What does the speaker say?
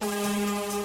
Música